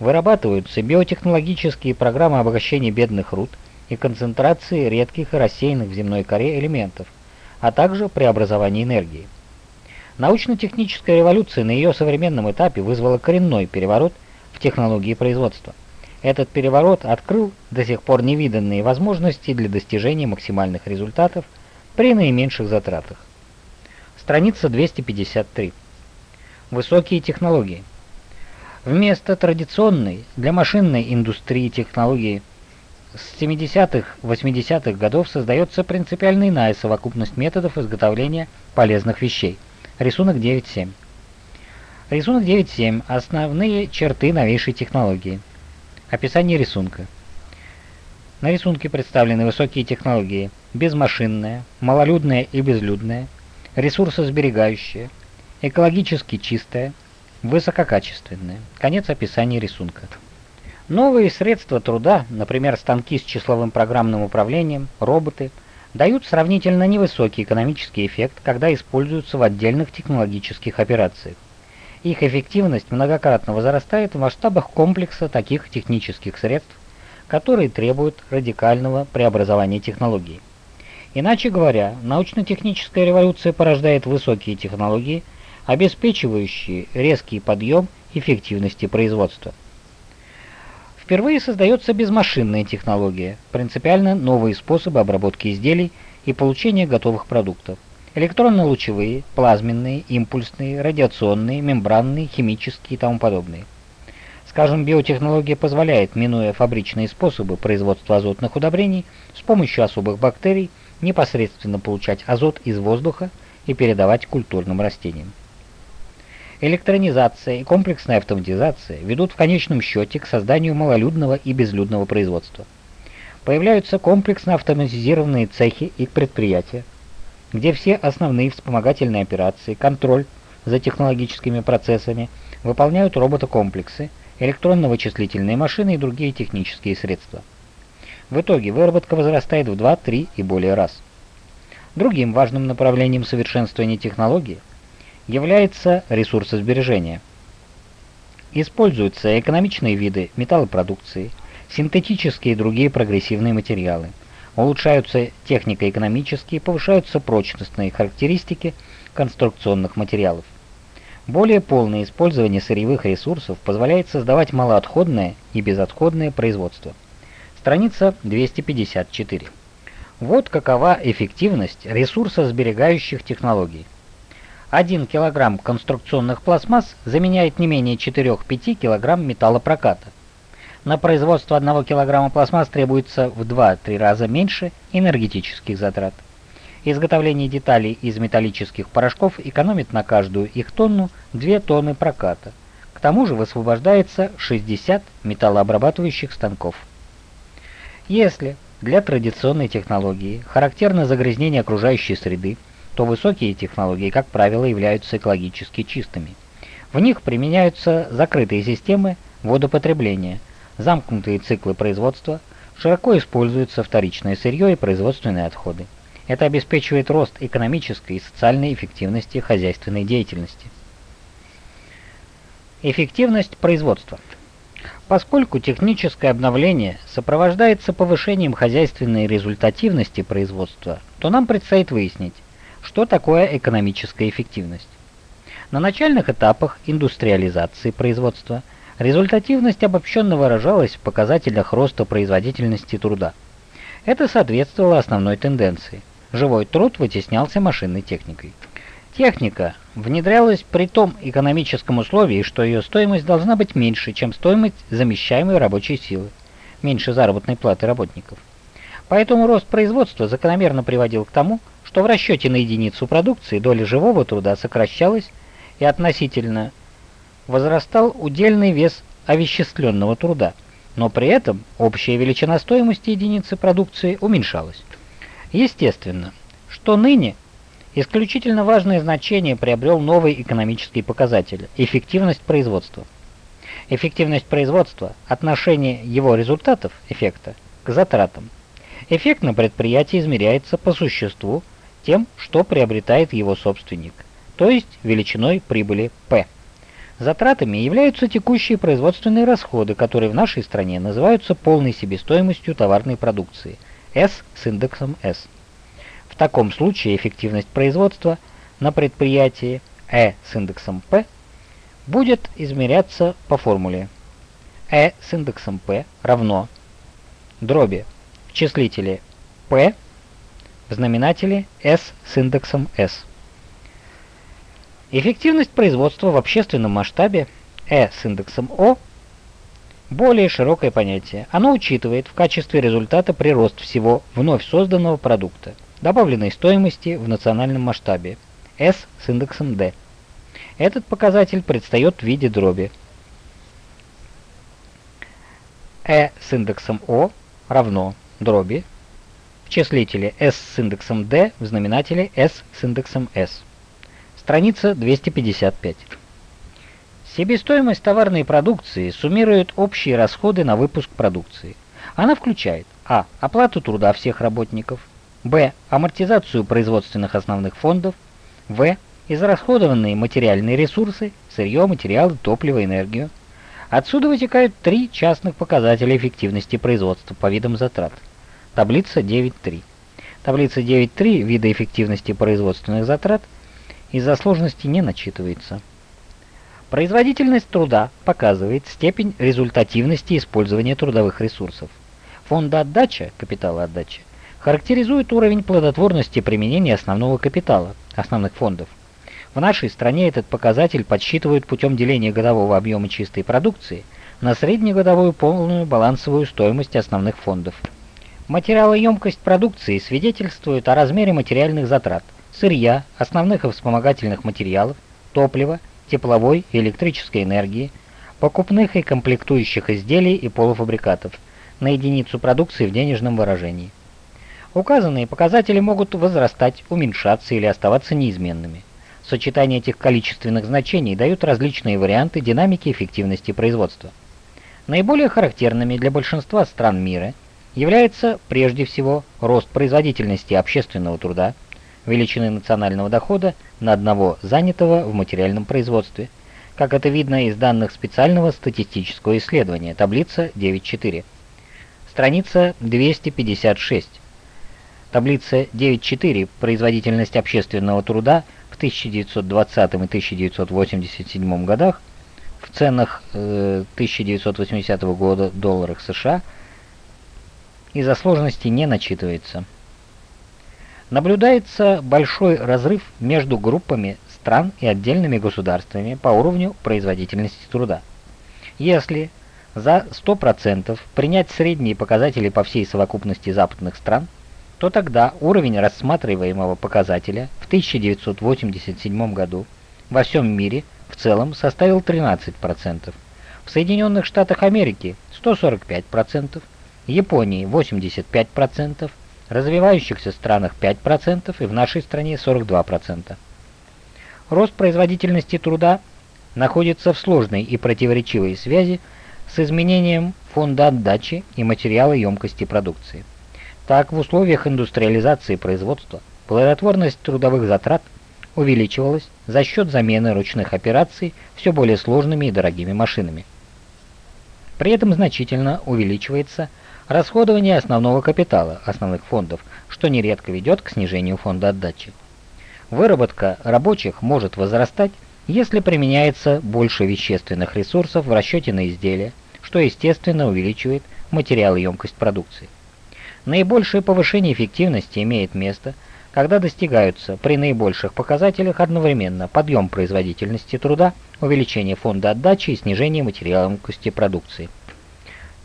Вырабатываются биотехнологические программы обогащения бедных руд – и концентрации редких и рассеянных в земной коре элементов, а также преобразования энергии. Научно-техническая революция на ее современном этапе вызвала коренной переворот в технологии производства. Этот переворот открыл до сих пор невиданные возможности для достижения максимальных результатов при наименьших затратах. Страница 253. Высокие технологии. Вместо традиционной для машинной индустрии технологии с 70-х, 80-х годов создается принципиально иная совокупность методов изготовления полезных вещей. Рисунок 9.7. Рисунок 9.7. Основные черты новейшей технологии. Описание рисунка. На рисунке представлены высокие технологии. Безмашинная, малолюдная и безлюдная, ресурсосберегающая, экологически чистая, высококачественная. Конец описания рисунка. Новые средства труда, например, станки с числовым программным управлением, роботы, дают сравнительно невысокий экономический эффект, когда используются в отдельных технологических операциях. Их эффективность многократно возрастает в масштабах комплекса таких технических средств, которые требуют радикального преобразования технологий. Иначе говоря, научно-техническая революция порождает высокие технологии, обеспечивающие резкий подъем эффективности производства. Впервые создается безмашинная технология, принципиально новые способы обработки изделий и получения готовых продуктов. Электронно-лучевые, плазменные, импульсные, радиационные, мембранные, химические и тому подобные. Скажем, биотехнология позволяет, минуя фабричные способы производства азотных удобрений, с помощью особых бактерий непосредственно получать азот из воздуха и передавать культурным растениям. Электронизация и комплексная автоматизация ведут в конечном счете к созданию малолюдного и безлюдного производства. Появляются комплексно автоматизированные цехи и предприятия, где все основные вспомогательные операции, контроль за технологическими процессами выполняют роботокомплексы, электронно-вычислительные машины и другие технические средства. В итоге выработка возрастает в 2-3 и более раз. Другим важным направлением совершенствования технологии является ресурсосбережение. Используются экономичные виды металлопродукции, синтетические и другие прогрессивные материалы. Улучшаются технико-экономические, повышаются прочностные характеристики конструкционных материалов. Более полное использование сырьевых ресурсов позволяет создавать малоотходное и безотходное производство. Страница 254. Вот какова эффективность ресурсосберегающих технологий. 1 кг конструкционных пластмасс заменяет не менее 4-5 кг металлопроката. На производство 1 кг пластмасс требуется в 2-3 раза меньше энергетических затрат. Изготовление деталей из металлических порошков экономит на каждую их тонну 2 тонны проката. К тому же высвобождается 60 металлообрабатывающих станков. Если для традиционной технологии характерно загрязнение окружающей среды, то высокие технологии, как правило, являются экологически чистыми. В них применяются закрытые системы водопотребления, замкнутые циклы производства, широко используются вторичное сырье и производственные отходы. Это обеспечивает рост экономической и социальной эффективности хозяйственной деятельности. Эффективность производства. Поскольку техническое обновление сопровождается повышением хозяйственной результативности производства, то нам предстоит выяснить, что такое экономическая эффективность. На начальных этапах индустриализации производства результативность обобщенно выражалась в показателях роста производительности труда. Это соответствовало основной тенденции. Живой труд вытеснялся машинной техникой. Техника внедрялась при том экономическом условии, что ее стоимость должна быть меньше, чем стоимость замещаемой рабочей силы, меньше заработной платы работников. Поэтому рост производства закономерно приводил к тому, что в расчете на единицу продукции доля живого труда сокращалась и относительно возрастал удельный вес овеществленного труда, но при этом общая величина стоимости единицы продукции уменьшалась. Естественно, что ныне Исключительно важное значение приобрел новый экономический показатель – эффективность производства. Эффективность производства – отношение его результатов, эффекта, к затратам. Эффект на предприятии измеряется по существу тем, что приобретает его собственник, то есть величиной прибыли P. Затратами являются текущие производственные расходы, которые в нашей стране называются полной себестоимостью товарной продукции, S с индексом S таком случае эффективность производства на предприятии E с индексом P будет измеряться по формуле E с индексом P равно дроби в числителе P в знаменателе S с индексом S. Эффективность производства в общественном масштабе E с индексом O более широкое понятие. Оно учитывает в качестве результата прирост всего вновь созданного продукта – добавленной стоимости в национальном масштабе, S с индексом D. Этот показатель предстает в виде дроби. E с индексом O равно дроби в числителе S с индексом D в знаменателе S с индексом S. Страница 255. Себестоимость товарной продукции суммирует общие расходы на выпуск продукции. Она включает а. оплату труда всех работников, б. амортизацию производственных основных фондов, в. израсходованные материальные ресурсы, сырье, материалы, топливо, энергию. Отсюда вытекают три частных показателя эффективности производства по видам затрат. Таблица 9.3. Таблица 9.3 вида эффективности производственных затрат из-за сложности не начитывается. Производительность труда показывает степень результативности использования трудовых ресурсов. Фондоотдача, капиталоотдача, характеризует уровень плодотворности применения основного капитала, основных фондов. В нашей стране этот показатель подсчитывают путем деления годового объема чистой продукции на среднегодовую полную балансовую стоимость основных фондов. Материалоемкость продукции свидетельствует о размере материальных затрат, сырья, основных и вспомогательных материалов, топлива, тепловой и электрической энергии, покупных и комплектующих изделий и полуфабрикатов на единицу продукции в денежном выражении. Указанные показатели могут возрастать, уменьшаться или оставаться неизменными. Сочетание этих количественных значений дают различные варианты динамики эффективности производства. Наиболее характерными для большинства стран мира является прежде всего рост производительности общественного труда, величины национального дохода на одного занятого в материальном производстве, как это видно из данных специального статистического исследования, таблица 9.4. Страница 256. Таблица 9.4 «Производительность общественного труда» в 1920 и 1987 годах в ценах э, 1980 года долларах США из-за сложности не начитывается. Наблюдается большой разрыв между группами стран и отдельными государствами по уровню производительности труда. Если за 100% принять средние показатели по всей совокупности западных стран – то тогда уровень рассматриваемого показателя в 1987 году во всем мире в целом составил 13%, в Соединенных Штатах Америки 145%, Японии 85%, развивающихся странах 5% и в нашей стране 42%. Рост производительности труда находится в сложной и противоречивой связи с изменением фонда отдачи и материала емкости продукции. Так, в условиях индустриализации производства плодотворность трудовых затрат увеличивалась за счет замены ручных операций все более сложными и дорогими машинами. При этом значительно увеличивается расходование основного капитала основных фондов, что нередко ведет к снижению фонда отдачи. Выработка рабочих может возрастать, если применяется больше вещественных ресурсов в расчете на изделие, что естественно увеличивает материалоемкость продукции. Наибольшее повышение эффективности имеет место, когда достигаются при наибольших показателях одновременно подъем производительности труда, увеличение фонда отдачи и снижение материалоемкости продукции.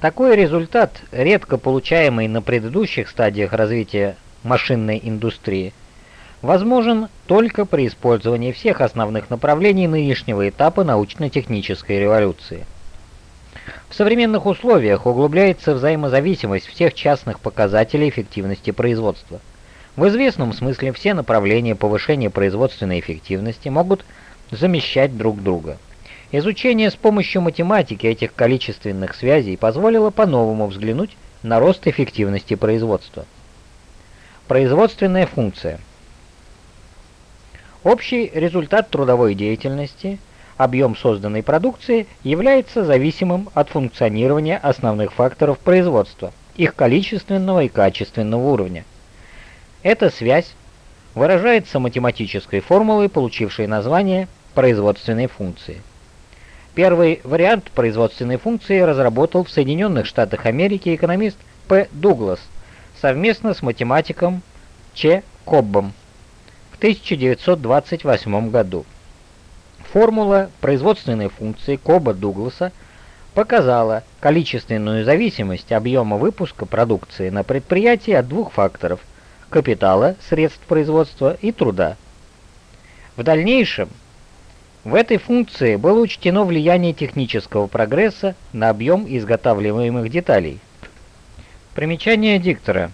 Такой результат, редко получаемый на предыдущих стадиях развития машинной индустрии, возможен только при использовании всех основных направлений нынешнего этапа научно-технической революции. В современных условиях углубляется взаимозависимость всех частных показателей эффективности производства. В известном смысле все направления повышения производственной эффективности могут замещать друг друга. Изучение с помощью математики этих количественных связей позволило по-новому взглянуть на рост эффективности производства. Производственная функция. Общий результат трудовой деятельности – объем созданной продукции является зависимым от функционирования основных факторов производства, их количественного и качественного уровня. Эта связь выражается математической формулой, получившей название производственной функции. Первый вариант производственной функции разработал в Соединенных Штатах Америки экономист П. Дуглас совместно с математиком Ч. Коббом в 1928 году. Формула производственной функции Коба-Дугласа показала количественную зависимость объема выпуска продукции на предприятии от двух факторов – капитала, средств производства и труда. В дальнейшем в этой функции было учтено влияние технического прогресса на объем изготавливаемых деталей. Примечание диктора.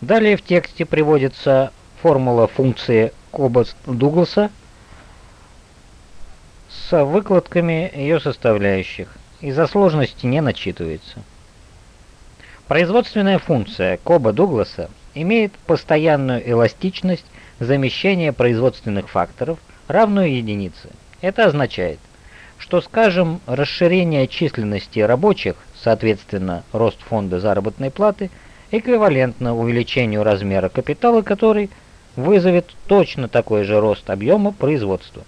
Далее в тексте приводится формула функции Коба-Дугласа – с выкладками ее составляющих. Из-за сложности не начитывается. Производственная функция Коба Дугласа имеет постоянную эластичность замещения производственных факторов, равную единице. Это означает, что, скажем, расширение численности рабочих, соответственно, рост фонда заработной платы, эквивалентно увеличению размера капитала, который вызовет точно такой же рост объема производства.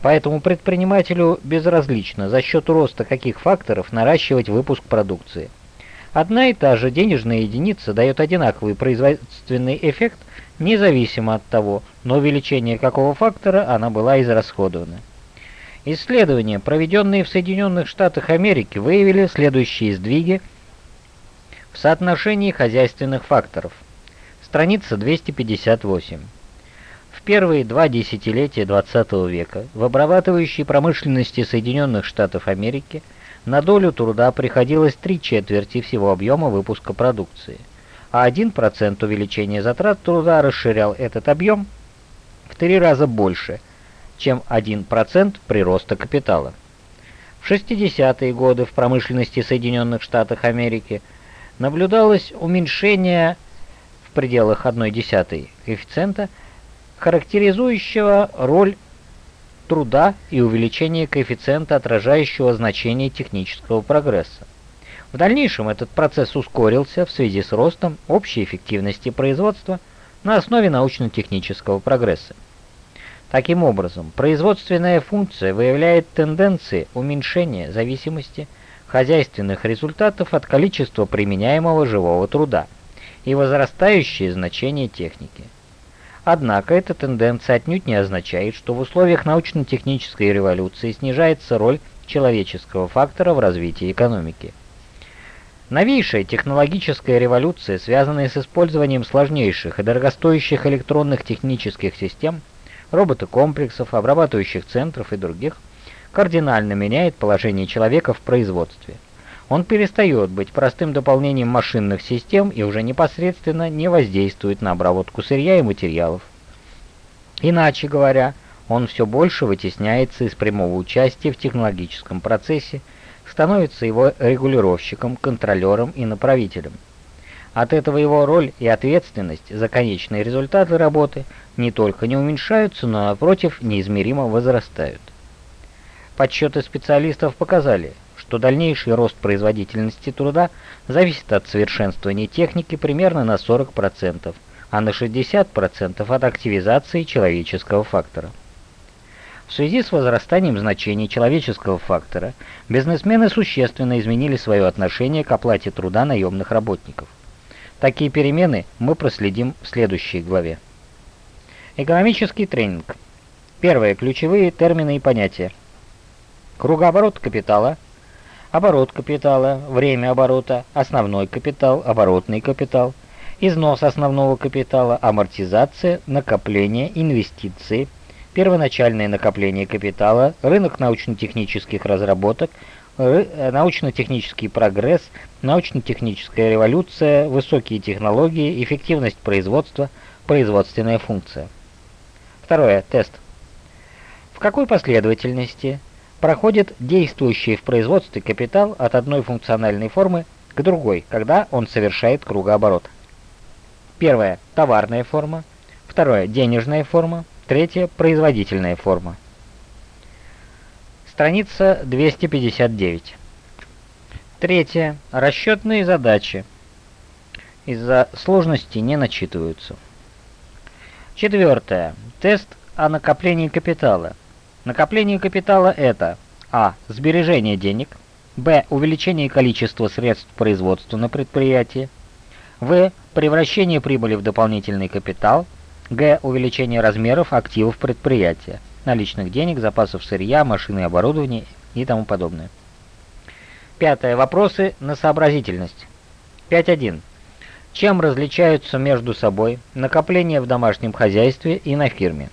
Поэтому предпринимателю безразлично, за счет роста каких факторов наращивать выпуск продукции. Одна и та же денежная единица дает одинаковый производственный эффект, независимо от того, на увеличение какого фактора она была израсходована. Исследования, проведенные в Соединенных Штатах Америки, выявили следующие сдвиги в соотношении хозяйственных факторов. Страница 258. В первые два десятилетия XX века в обрабатывающей промышленности Соединенных Штатов Америки на долю труда приходилось три четверти всего объема выпуска продукции, а 1% увеличения затрат труда расширял этот объем в три раза больше, чем 1% прироста капитала. В 60-е годы в промышленности Соединенных Штатов Америки наблюдалось уменьшение в пределах 1,1 коэффициента – характеризующего роль труда и увеличение коэффициента, отражающего значение технического прогресса. В дальнейшем этот процесс ускорился в связи с ростом общей эффективности производства на основе научно-технического прогресса. Таким образом, производственная функция выявляет тенденции уменьшения зависимости хозяйственных результатов от количества применяемого живого труда и возрастающее значение техники. Однако эта тенденция отнюдь не означает, что в условиях научно-технической революции снижается роль человеческого фактора в развитии экономики. Новейшая технологическая революция, связанная с использованием сложнейших и дорогостоящих электронных технических систем, роботокомплексов, обрабатывающих центров и других, кардинально меняет положение человека в производстве – он перестает быть простым дополнением машинных систем и уже непосредственно не воздействует на обработку сырья и материалов. Иначе говоря, он все больше вытесняется из прямого участия в технологическом процессе, становится его регулировщиком, контролером и направителем. От этого его роль и ответственность за конечные результаты работы не только не уменьшаются, но напротив неизмеримо возрастают. Подсчеты специалистов показали, что дальнейший рост производительности труда зависит от совершенствования техники примерно на 40%, а на 60% от активизации человеческого фактора. В связи с возрастанием значений человеческого фактора, бизнесмены существенно изменили свое отношение к оплате труда наемных работников. Такие перемены мы проследим в следующей главе. Экономический тренинг. Первое. Ключевые термины и понятия. Кругооборот капитала, оборот капитала, время оборота, основной капитал, оборотный капитал, износ основного капитала, амортизация, накопление, инвестиции, первоначальное накопление капитала, рынок научно-технических разработок, э, научно-технический прогресс, научно-техническая революция, высокие технологии, эффективность производства, производственная функция. Второе. Тест. В какой последовательности проходит действующий в производстве капитал от одной функциональной формы к другой, когда он совершает кругооборот. Первое – товарная форма. Второе – денежная форма. Третье – производительная форма. Страница 259. Третье. Расчетные задачи. Из-за сложности не начитываются. Четвертое. Тест о накоплении капитала. Накопление капитала это а. Сбережение денег, б. Увеличение количества средств производства на предприятии, в. Превращение прибыли в дополнительный капитал, г. Увеличение размеров активов предприятия, наличных денег, запасов сырья, машины и оборудования и тому подобное. Пятое. Вопросы на сообразительность. 5.1. Чем различаются между собой накопления в домашнем хозяйстве и на фирме?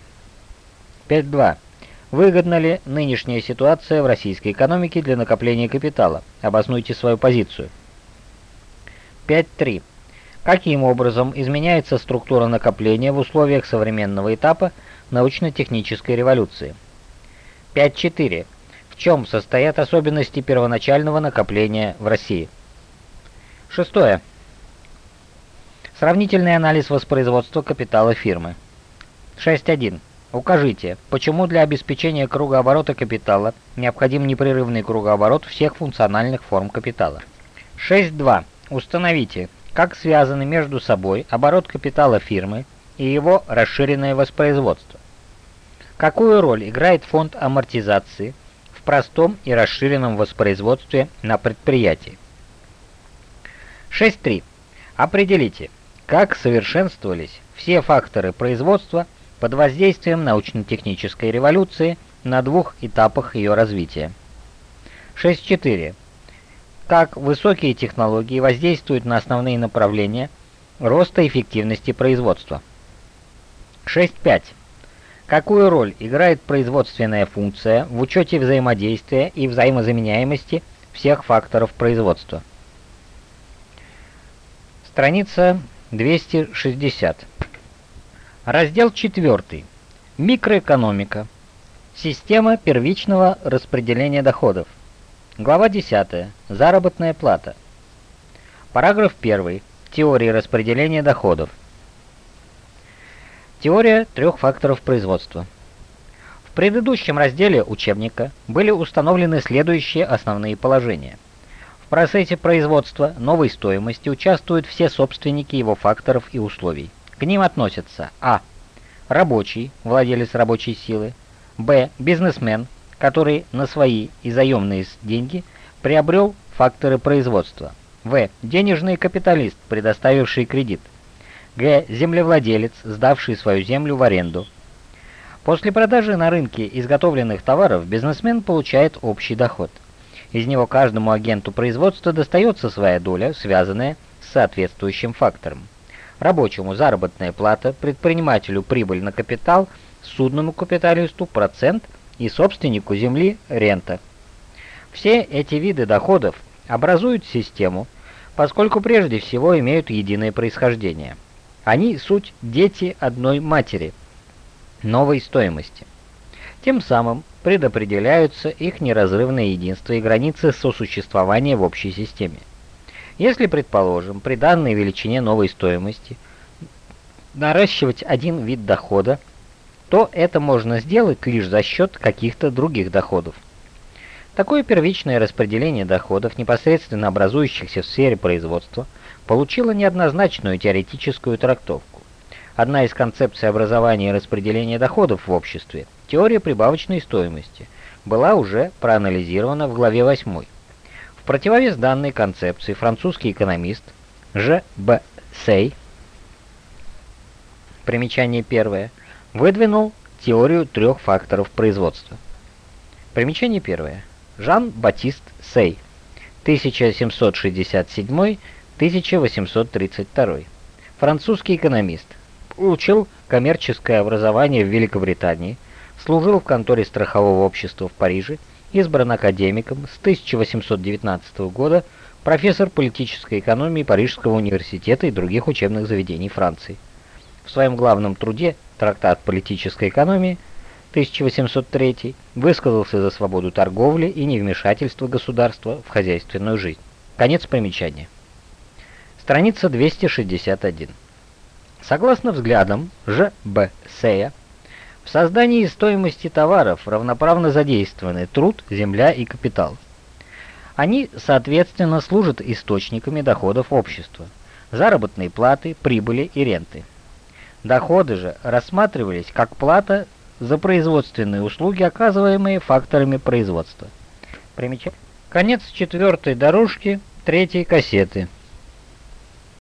5.2. Выгодна ли нынешняя ситуация в российской экономике для накопления капитала? Обоснуйте свою позицию. 5.3. Каким образом изменяется структура накопления в условиях современного этапа научно-технической революции? 5.4. В чем состоят особенности первоначального накопления в России? Шестое. Сравнительный анализ воспроизводства капитала фирмы. 6.1. Укажите, почему для обеспечения кругооборота капитала необходим непрерывный кругооборот всех функциональных форм капитала. 6.2. Установите, как связаны между собой оборот капитала фирмы и его расширенное воспроизводство. Какую роль играет фонд амортизации в простом и расширенном воспроизводстве на предприятии? 6.3. Определите, как совершенствовались все факторы производства – под воздействием научно-технической революции на двух этапах ее развития. 6.4. Как высокие технологии воздействуют на основные направления роста эффективности производства. 6.5. Какую роль играет производственная функция в учете взаимодействия и взаимозаменяемости всех факторов производства? Страница 260. Раздел 4. Микроэкономика. Система первичного распределения доходов. Глава 10. Заработная плата. Параграф 1. Теория распределения доходов. Теория трех факторов производства. В предыдущем разделе учебника были установлены следующие основные положения. В процессе производства новой стоимости участвуют все собственники его факторов и условий. К ним относятся а. Рабочий, владелец рабочей силы, б. Бизнесмен, который на свои и заемные деньги приобрел факторы производства, в. Денежный капиталист, предоставивший кредит, г. Землевладелец, сдавший свою землю в аренду. После продажи на рынке изготовленных товаров бизнесмен получает общий доход. Из него каждому агенту производства достается своя доля, связанная с соответствующим фактором рабочему заработная плата, предпринимателю прибыль на капитал, судному капиталисту процент и собственнику земли рента. Все эти виды доходов образуют систему, поскольку прежде всего имеют единое происхождение. Они суть дети одной матери, новой стоимости. Тем самым предопределяются их неразрывное единство и границы сосуществования в общей системе. Если, предположим, при данной величине новой стоимости наращивать один вид дохода, то это можно сделать лишь за счет каких-то других доходов. Такое первичное распределение доходов, непосредственно образующихся в сфере производства, получило неоднозначную теоретическую трактовку. Одна из концепций образования и распределения доходов в обществе, теория прибавочной стоимости, была уже проанализирована в главе 8. В противовес данной концепции французский экономист Ж. Б. Сей, примечание первое, выдвинул теорию трех факторов производства. Примечание первое. Жан-Батист Сей, 1767-1832. Французский экономист. Получил коммерческое образование в Великобритании, служил в конторе страхового общества в Париже, избран академиком с 1819 года, профессор политической экономии Парижского университета и других учебных заведений Франции. В своем главном труде «Трактат политической экономии» 1803 высказался за свободу торговли и невмешательство государства в хозяйственную жизнь. Конец примечания. Страница 261. Согласно взглядам Ж. Б. Сея, в создании стоимости товаров равноправно задействованы труд, земля и капитал. Они, соответственно, служат источниками доходов общества, заработной платы, прибыли и ренты. Доходы же рассматривались как плата за производственные услуги, оказываемые факторами производства. Примечание. Конец четвертой дорожки третьей кассеты.